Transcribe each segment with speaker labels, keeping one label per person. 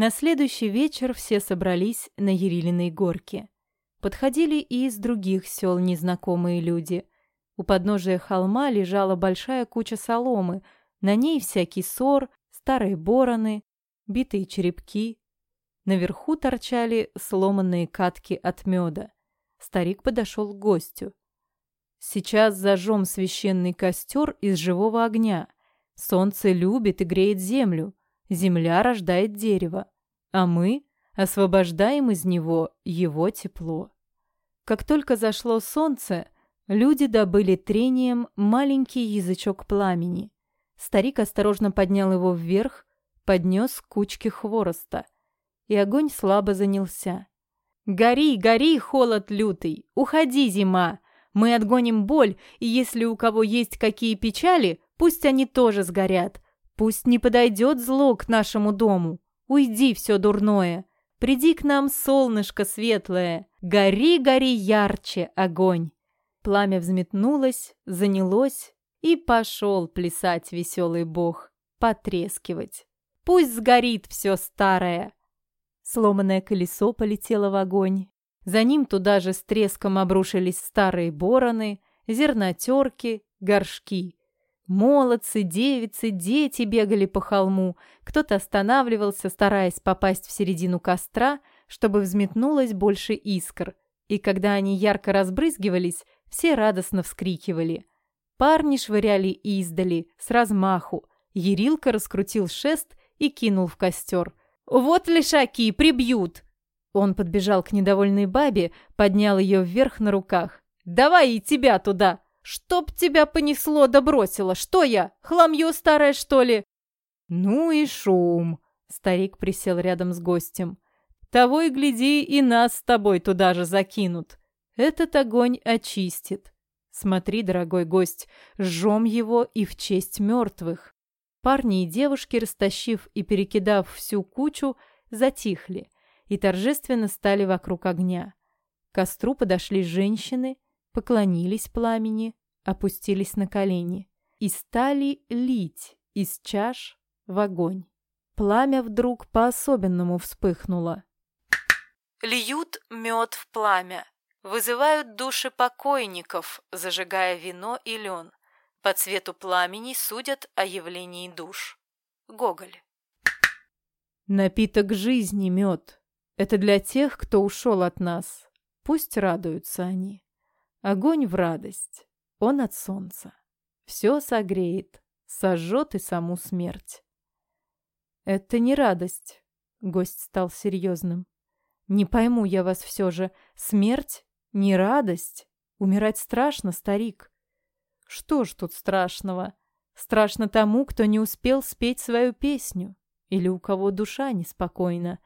Speaker 1: На следующий вечер все собрались на Ерилиной горке. Подходили и из других сел незнакомые люди. У подножия холма лежала большая куча соломы, на ней всякий сор, старые бороны, битые черепки. Наверху торчали сломанные катки от меда. Старик подошел к гостю. «Сейчас зажжем священный костер из живого огня. Солнце любит и греет землю. Земля рождает дерево, а мы освобождаем из него его тепло. Как только зашло солнце, люди добыли трением маленький язычок пламени. Старик осторожно поднял его вверх, поднес к кучке хвороста, и огонь слабо занялся. «Гори, гори, холод лютый! Уходи, зима! Мы отгоним боль, и если у кого есть какие печали, пусть они тоже сгорят. Пусть не подойдет зло к нашему дому. Уйди все дурное. Приди к нам, солнышко светлое. Гори, гори ярче огонь. Пламя взметнулось, занялось, и пошел плясать веселый бог, потрескивать. Пусть сгорит все старое. Сломанное колесо полетело в огонь. За ним туда же с треском обрушились старые бороны, зернотерки, горшки. Молодцы, девицы, дети бегали по холму, кто-то останавливался, стараясь попасть в середину костра, чтобы взметнулось больше искр, и когда они ярко разбрызгивались, все радостно вскрикивали. Парни швыряли издали, с размаху. Ерилка раскрутил шест и кинул в костер. «Вот лишаки, прибьют!» Он подбежал к недовольной бабе, поднял ее вверх на руках. «Давай и тебя туда!» «Чтоб тебя понесло да! Что я, хламью старое, что ли?» «Ну и шум!» — старик присел рядом с гостем. «Того и гляди, и нас с тобой туда же закинут. Этот огонь очистит. Смотри, дорогой гость, жжем его и в честь мертвых». Парни и девушки, растащив и перекидав всю кучу, затихли и торжественно стали вокруг огня. К костру подошли женщины — поклонились пламени, опустились на колени и стали лить из чаш в огонь. Пламя вдруг по-особенному вспыхнуло. Льют мед в пламя, вызывают души покойников, зажигая вино и лен. По цвету пламени судят о явлении душ. Гоголь. Напиток жизни мед. Это для тех, кто ушел от нас. Пусть радуются они. Огонь в радость. Он от солнца. Все согреет, сожжет и саму смерть. Это не радость. Гость стал серьезным. Не пойму я вас все же. Смерть? Не радость? Умирать страшно, старик. Что ж тут страшного? Страшно тому, кто не успел спеть свою песню или у кого душа неспокойна.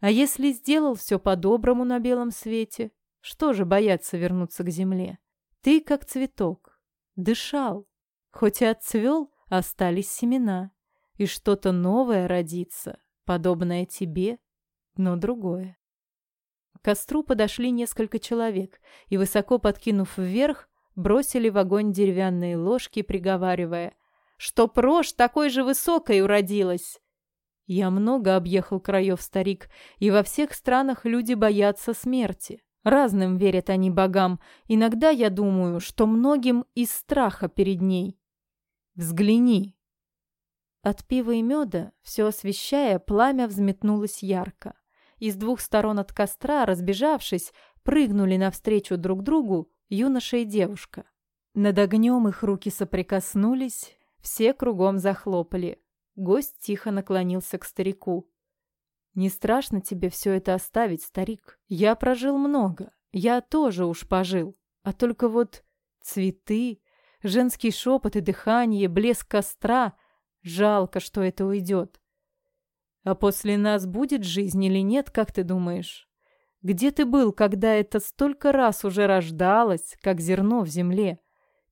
Speaker 1: А если сделал все по-доброму на белом свете, что же бояться вернуться к земле? Ты как цветок. Дышал. Хоть и отцвел, остались семена. И что-то новое родится, подобное тебе, но другое. К костру подошли несколько человек и, высоко подкинув вверх, бросили в огонь деревянные ложки, приговаривая, что прожь такой же высокой уродилась. Я много объехал краев, старик, и во всех странах люди боятся смерти. Разным верят они богам. Иногда я думаю, что многим из страха перед ней. Взгляни. От пива и меда, все освещая, пламя взметнулось ярко. Из двух сторон от костра, разбежавшись, прыгнули навстречу друг другу юноша и девушка. Над огнем их руки соприкоснулись, все кругом захлопали. Гость тихо наклонился к старику. Не страшно тебе все это оставить, старик? Я прожил много. Я тоже уж пожил. А только вот цветы, женский шепот и дыхание, блеск костра. Жалко, что это уйдет. А после нас будет жизнь или нет, как ты думаешь? Где ты был, когда это столько раз уже рождалось, как зерно в земле?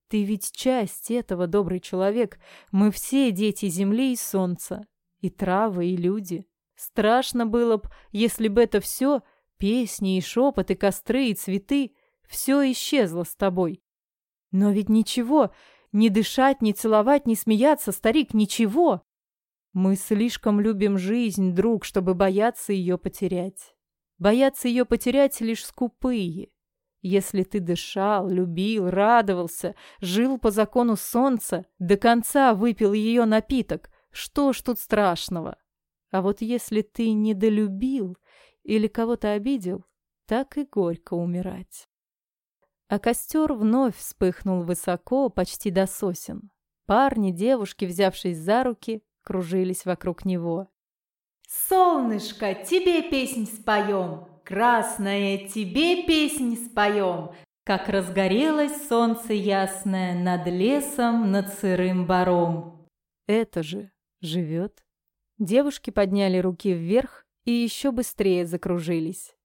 Speaker 1: Ты ведь часть этого, добрый человек. Мы все дети земли и солнца, и травы, и люди. Страшно было б, если бы это все, песни и шепоты, костры и цветы, все исчезло с тобой. Но ведь ничего, не дышать, не целовать, не смеяться, старик, ничего. Мы слишком любим жизнь, друг, чтобы бояться ее потерять. Бояться ее потерять лишь скупые. Если ты дышал, любил, радовался, жил по закону солнца, до конца выпил ее напиток, что ж тут страшного? А вот если ты недолюбил или кого-то обидел, так и горько умирать. А костер вновь вспыхнул высоко, почти до сосен. Парни, девушки, взявшись за руки, кружились вокруг него.
Speaker 2: «Солнышко, тебе песнь споем! Красное, тебе песнь споем! Как разгорелось солнце ясное над лесом, над сырым бором.
Speaker 1: Это же живет Девушки подняли руки вверх и еще быстрее закружились.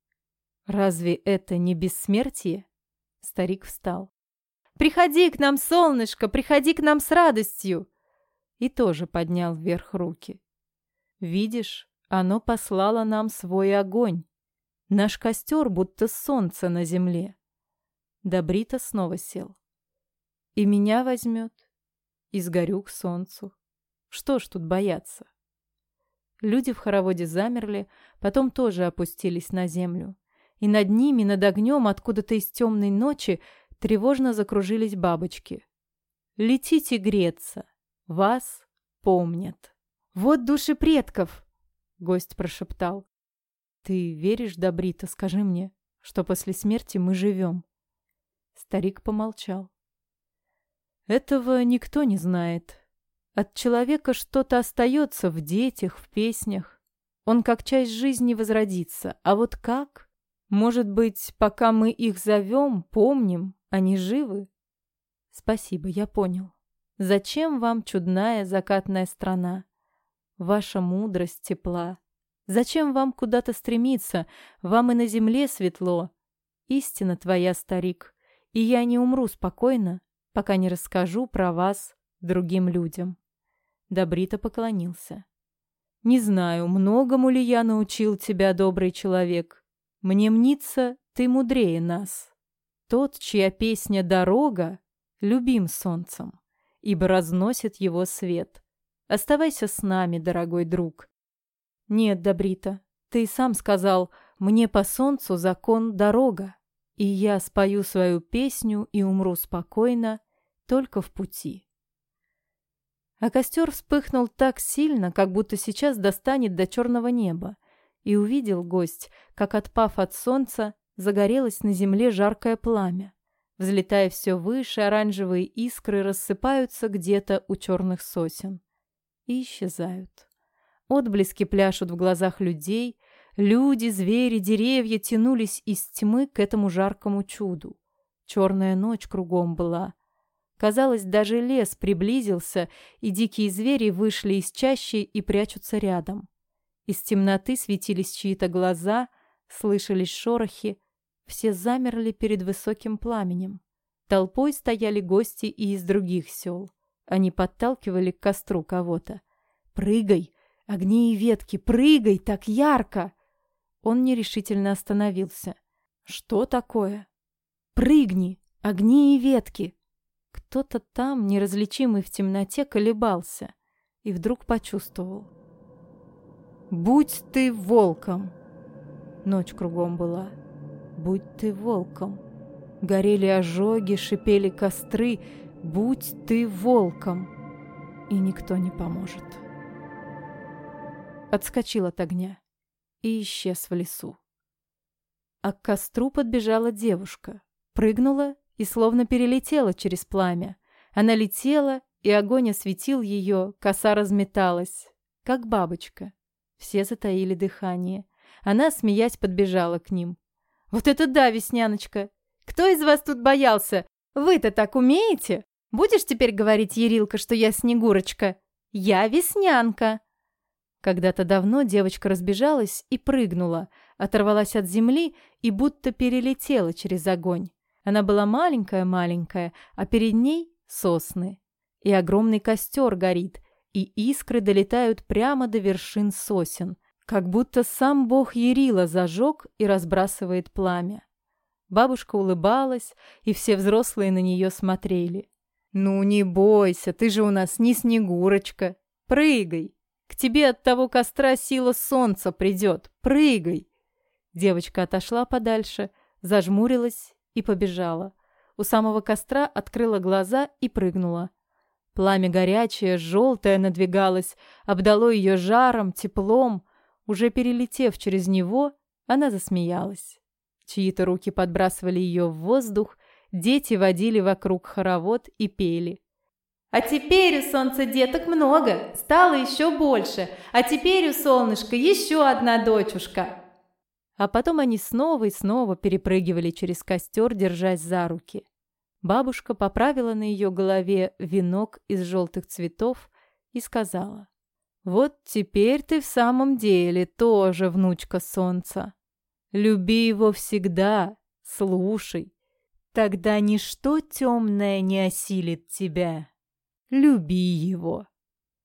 Speaker 1: «Разве это не бессмертие?» Старик встал. «Приходи к нам, солнышко, приходи к нам с радостью!» И тоже поднял вверх руки. «Видишь, оно послало нам свой огонь. Наш костер будто солнце на земле». Добрита снова сел. «И меня возьмет, и сгорю к солнцу. Что ж тут бояться?» Люди в хороводе замерли, потом тоже опустились на землю. И над ними, над огнем, откуда-то из темной ночи, тревожно закружились бабочки. «Летите греться! Вас помнят!» «Вот души предков!» — гость прошептал. «Ты веришь, Добрита, скажи мне, что после смерти мы живем?» Старик помолчал. «Этого никто не знает», от человека что-то остается в детях, в песнях. Он как часть жизни возродится, а вот как? Может быть, пока мы их зовем, помним, они живы? Спасибо, я понял. Зачем вам чудная закатная страна? Ваша мудрость тепла. Зачем вам куда-то стремиться? Вам и на земле светло. Истина твоя, старик, и я не умру спокойно, пока не расскажу про вас другим людям. Добрито поклонился. «Не знаю, многому ли я научил тебя, добрый человек. Мне мнится, ты мудрее нас. Тот, чья песня «Дорога» любим солнцем, ибо разносит его свет. Оставайся с нами, дорогой друг». «Нет, Добрита, ты сам сказал, мне по солнцу закон дорога, и я спою свою песню и умру спокойно только в пути» а костер вспыхнул так сильно, как будто сейчас достанет до черного неба. И увидел гость, как, отпав от солнца, загорелось на земле жаркое пламя. Взлетая все выше, оранжевые искры рассыпаются где-то у черных сосен. И исчезают. Отблески пляшут в глазах людей. Люди, звери, деревья тянулись из тьмы к этому жаркому чуду. Черная ночь кругом была — Казалось, даже лес приблизился, и дикие звери вышли из чащи и прячутся рядом. Из темноты светились чьи-то глаза, слышались шорохи. Все замерли перед высоким пламенем. Толпой стояли гости и из других сел. Они подталкивали к костру кого-то. «Прыгай! Огни и ветки! Прыгай! Так ярко!» Он нерешительно остановился. «Что такое?» «Прыгни! Огни и ветки!» Кто-то там, неразличимый в темноте, колебался и вдруг почувствовал. «Будь ты волком!» Ночь кругом была. «Будь ты волком!» Горели ожоги, шипели костры. «Будь ты волком!» И никто не поможет. Отскочил от огня и исчез в лесу. А к костру подбежала девушка, прыгнула и словно перелетела через пламя. Она летела, и огонь осветил ее, коса разметалась, как бабочка. Все затаили дыхание. Она, смеясь, подбежала к ним. «Вот это да, Весняночка! Кто из вас тут боялся? Вы-то так умеете? Будешь теперь говорить, Ерилка, что я Снегурочка? Я Веснянка!» Когда-то давно девочка разбежалась и прыгнула, оторвалась от земли и будто перелетела через огонь. Она была маленькая-маленькая, а перед ней сосны. И огромный костер горит, и искры долетают прямо до вершин сосен, как будто сам бог Ярила зажег и разбрасывает пламя. Бабушка улыбалась, и все взрослые на нее смотрели. «Ну, не бойся, ты же у нас не Снегурочка. Прыгай! К тебе от того костра сила солнца придет. Прыгай!» Девочка отошла подальше, зажмурилась и побежала. У самого костра открыла глаза и прыгнула. Пламя горячее, желтое надвигалось, обдало ее жаром, теплом. Уже перелетев через него, она засмеялась. Чьи-то руки подбрасывали ее в воздух, дети водили вокруг хоровод и пели.
Speaker 2: А теперь у солнца деток много, стало еще больше. А теперь у солнышка еще одна дочушка.
Speaker 1: А потом они снова и снова перепрыгивали через костер, держась за руки. Бабушка поправила на ее голове венок из желтых цветов и сказала. «Вот теперь ты в самом деле тоже внучка солнца. Люби его всегда, слушай. Тогда ничто темное не осилит тебя. Люби его».